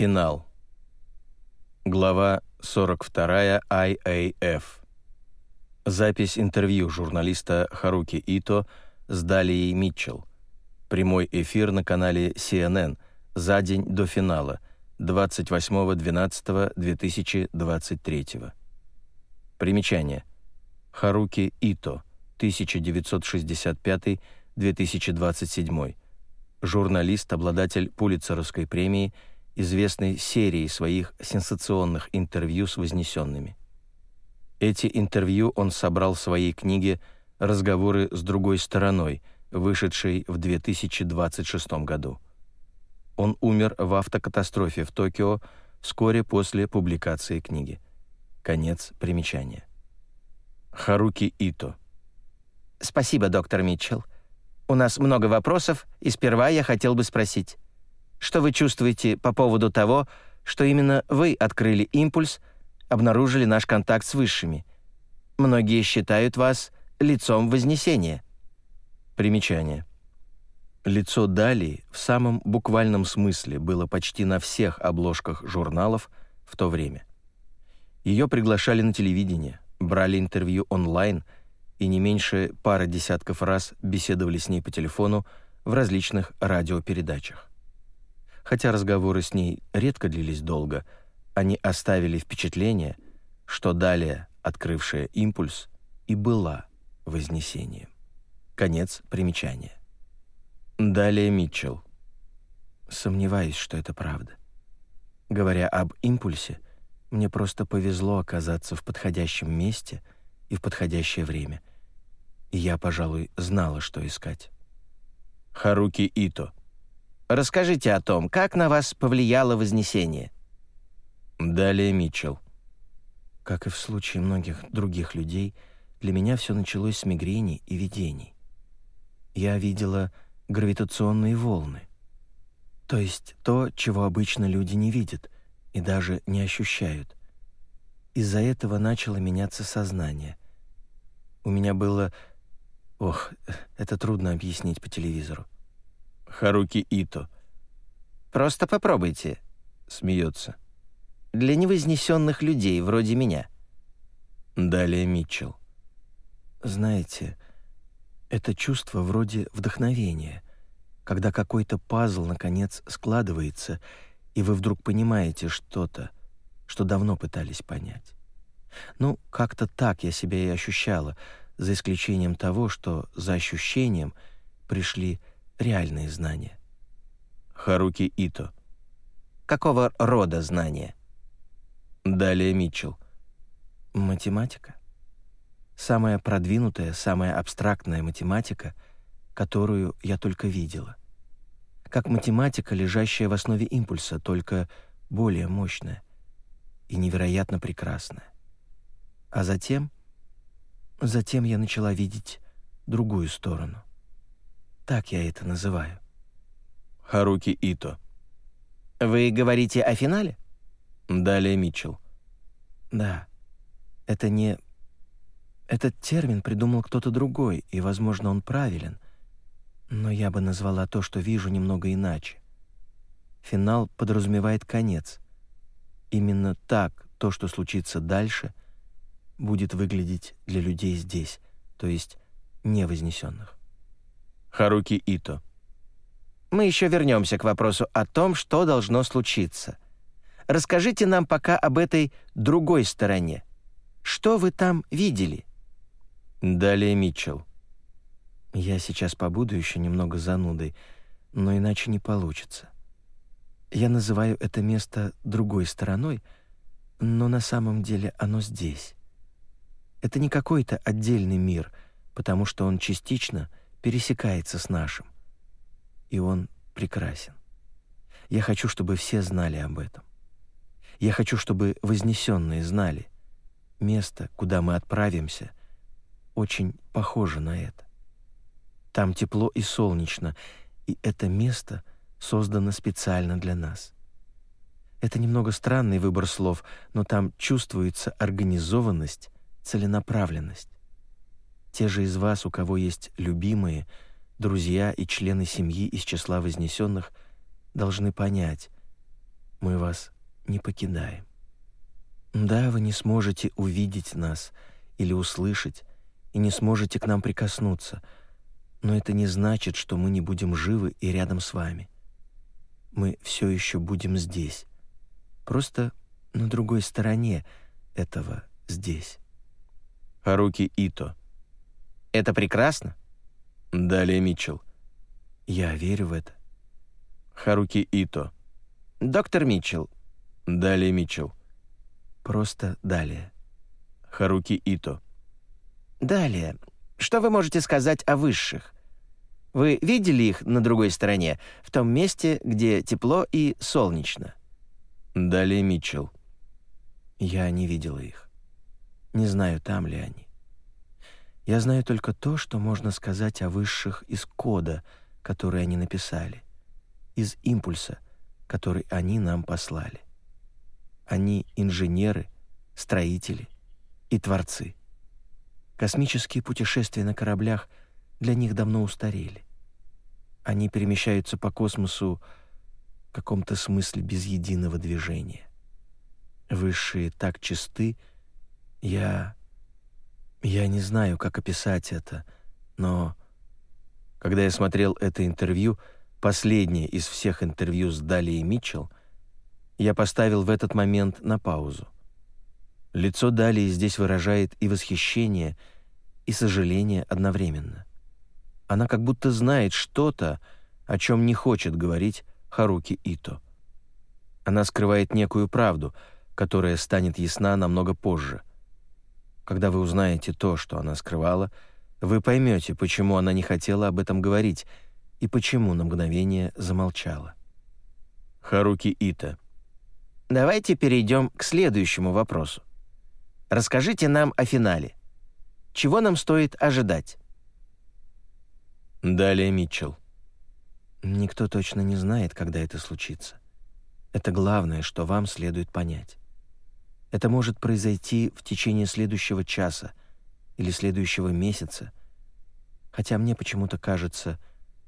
Финал. Глава 42 IAF. Запись интервью журналиста Харуки Ито с Далией Митчелл. Прямой эфир на канале CNN за день до финала 28.12.2023. Примечание. Харуки Ито, 1965-2027. Журналист, обладатель Пулитцеровской премии – известной серией своих сенсационных интервью с вознесенными. Эти интервью он собрал в своей книге «Разговоры с другой стороной», вышедшей в 2026 году. Он умер в автокатастрофе в Токио вскоре после публикации книги. Конец примечания. Харуки Ито. Спасибо, доктор Митчелл. У нас много вопросов, и сперва я хотел бы спросить. Что вы чувствуете по поводу того, что именно вы открыли импульс, обнаружили наш контакт с высшими? Многие считают вас лицом Вознесения. Примечание. Лицо Дали в самом буквальном смысле было почти на всех обложках журналов в то время. Ее приглашали на телевидение, брали интервью онлайн и не меньше пары десятков раз беседовали с ней по телефону в различных радиопередачах. Хотя разговоры с ней редко длились долго, они оставили впечатление, что далее открывшая импульс и была вознесением. Конец примечания. Далее Митчелл. Сомневаюсь, что это правда. Говоря об импульсе, мне просто повезло оказаться в подходящем месте и в подходящее время. И я, пожалуй, знала, что искать. Харуки Ито. Расскажите о том, как на вас повлияло Вознесение». Далее Митчелл. Как и в случае многих других людей, для меня все началось с мигрени и видений. Я видела гравитационные волны, то есть то, чего обычно люди не видят и даже не ощущают. Из-за этого начало меняться сознание. У меня было... Ох, это трудно объяснить по телевизору. Харуки Ито. «Просто попробуйте», — смеется. «Для невознесенных людей, вроде меня». Далее Митчелл. «Знаете, это чувство вроде вдохновения, когда какой-то пазл, наконец, складывается, и вы вдруг понимаете что-то, что давно пытались понять. Ну, как-то так я себя и ощущала, за исключением того, что за ощущением пришли реальные знания. Харуки Ито. Какого рода знания? Далее Митчелл. Математика. Самая продвинутая, самая абстрактная математика, которую я только видела. Как математика, лежащая в основе импульса, только более мощная и невероятно прекрасная. А затем... Затем я начала видеть другую сторону. Так я это называю. Харуки Ито. Вы говорите о финале? Далее Митчелл. Да. Это не... Этот термин придумал кто-то другой, и, возможно, он правилен. Но я бы назвала то, что вижу, немного иначе. Финал подразумевает конец. Именно так то, что случится дальше, будет выглядеть для людей здесь, то есть невознесенных. Харуки Ито. Мы еще вернемся к вопросу о том, что должно случиться. Расскажите нам пока об этой другой стороне. Что вы там видели? Далее Митчелл. Я сейчас побуду еще немного занудой, но иначе не получится. Я называю это место другой стороной, но на самом деле оно здесь. Это не какой-то отдельный мир, потому что он частично — пересекается с нашим. И он прекрасен. Я хочу, чтобы все знали об этом. Я хочу, чтобы вознесенные знали. Место, куда мы отправимся, очень похоже на это. Там тепло и солнечно, и это место создано специально для нас. Это немного странный выбор слов, но там чувствуется организованность, целенаправленность. Те же из вас, у кого есть любимые, друзья и члены семьи из числа вознесенных, должны понять, Мы вас не покидаем. Да, вы не сможете увидеть нас или услышать, и не сможете к нам прикоснуться, но это не значит, что мы не будем живы и рядом с вами. Мы все еще будем здесь, просто на другой стороне этого здесь. Харуки Ито. Это прекрасно? Далее Митчелл. Я верю в это. Харуки Ито. Доктор Митчелл. Далее Митчелл. Просто далее. Харуки Ито. Далее. Что вы можете сказать о высших? Вы видели их на другой стороне, в том месте, где тепло и солнечно? Далее Митчелл. Я не видела их. Не знаю, там ли они. Я знаю только то, что можно сказать о высших из кода, который они написали, из импульса, который они нам послали. Они инженеры, строители и творцы. Космические путешествия на кораблях для них давно устарели. Они перемещаются по космосу в каком-то смысле без единого движения. Высшие так чисты, я... Я не знаю, как описать это, но... Когда я смотрел это интервью, последнее из всех интервью с Далией Митчелл, я поставил в этот момент на паузу. Лицо Далии здесь выражает и восхищение, и сожаление одновременно. Она как будто знает что-то, о чем не хочет говорить Харуки Ито. Она скрывает некую правду, которая станет ясна намного позже. Когда вы узнаете то, что она скрывала, вы поймете, почему она не хотела об этом говорить и почему на мгновение замолчала. Харуки Ито Давайте перейдем к следующему вопросу. Расскажите нам о финале. Чего нам стоит ожидать? Далее Митчелл. Никто точно не знает, когда это случится. Это главное, что вам следует понять. Это может произойти в течение следующего часа или следующего месяца, хотя мне почему-то кажется,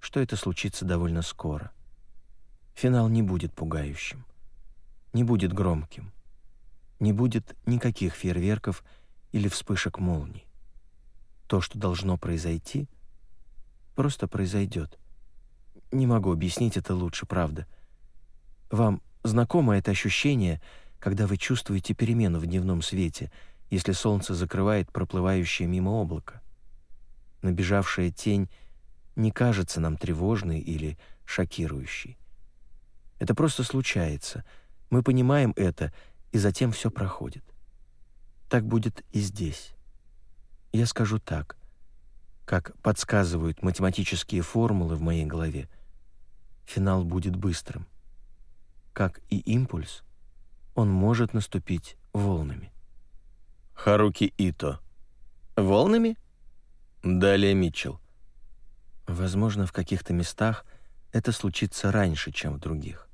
что это случится довольно скоро. Финал не будет пугающим не будет громким. Не будет никаких фейерверков или вспышек молний. То, что должно произойти, просто произойдет. Не могу объяснить это лучше, правда. Вам знакомо это ощущение, когда вы чувствуете перемену в дневном свете, если солнце закрывает проплывающее мимо облако? Набежавшая тень не кажется нам тревожной или шокирующей. Это просто случается — мы понимаем это, и затем все проходит. Так будет и здесь. Я скажу так, как подсказывают математические формулы в моей голове. Финал будет быстрым. Как и импульс, он может наступить волнами. Харуки Ито. Волнами? Далее Митчелл. Возможно, в каких-то местах это случится раньше, чем в других.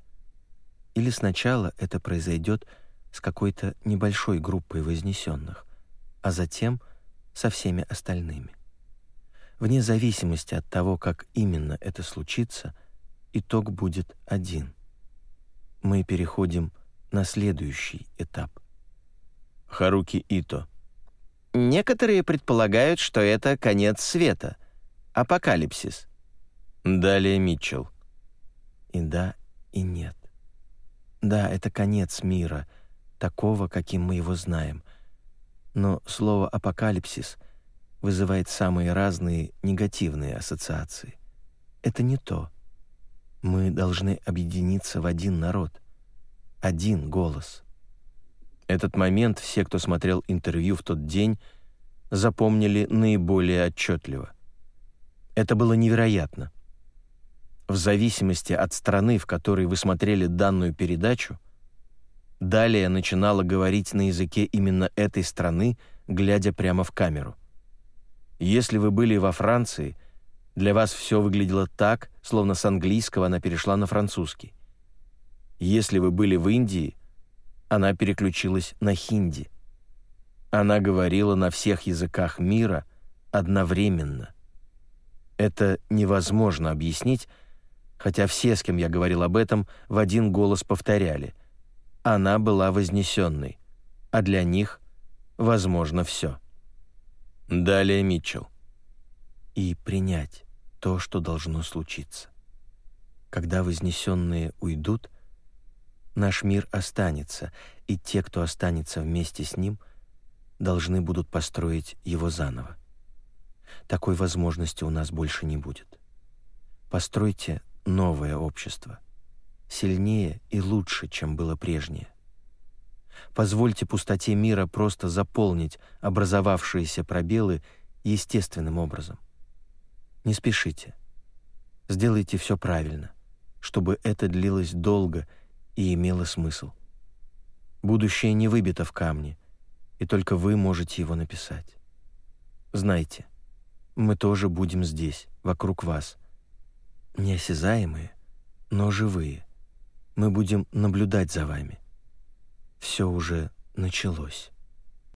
Или сначала это произойдет с какой-то небольшой группой вознесенных, а затем со всеми остальными. Вне зависимости от того, как именно это случится, итог будет один. Мы переходим на следующий этап. Харуки Ито. Некоторые предполагают, что это конец света, апокалипсис. Далее Митчелл. И да, и нет. Да, это конец мира, такого, каким мы его знаем. Но слово «апокалипсис» вызывает самые разные негативные ассоциации. Это не то. Мы должны объединиться в один народ, один голос. Этот момент все, кто смотрел интервью в тот день, запомнили наиболее отчетливо. Это было невероятно. В зависимости от страны, в которой вы смотрели данную передачу, далее начинала говорить на языке именно этой страны, глядя прямо в камеру. Если вы были во Франции, для вас все выглядело так, словно с английского она перешла на французский. Если вы были в Индии, она переключилась на хинди. Она говорила на всех языках мира одновременно. Это невозможно объяснить, хотя все, с кем я говорил об этом, в один голос повторяли она была вознесенной, а для них возможно все. Далее Митчелл. И принять то, что должно случиться. Когда вознесенные уйдут, наш мир останется, и те, кто останется вместе с ним, должны будут построить его заново. Такой возможности у нас больше не будет. Постройте новое общество, сильнее и лучше, чем было прежнее. Позвольте пустоте мира просто заполнить образовавшиеся пробелы естественным образом. Не спешите. Сделайте все правильно, чтобы это длилось долго и имело смысл. Будущее не выбито в камне, и только вы можете его написать. Знайте, мы тоже будем здесь, вокруг вас. Неосязаемые, но живые. Мы будем наблюдать за вами. Все уже началось.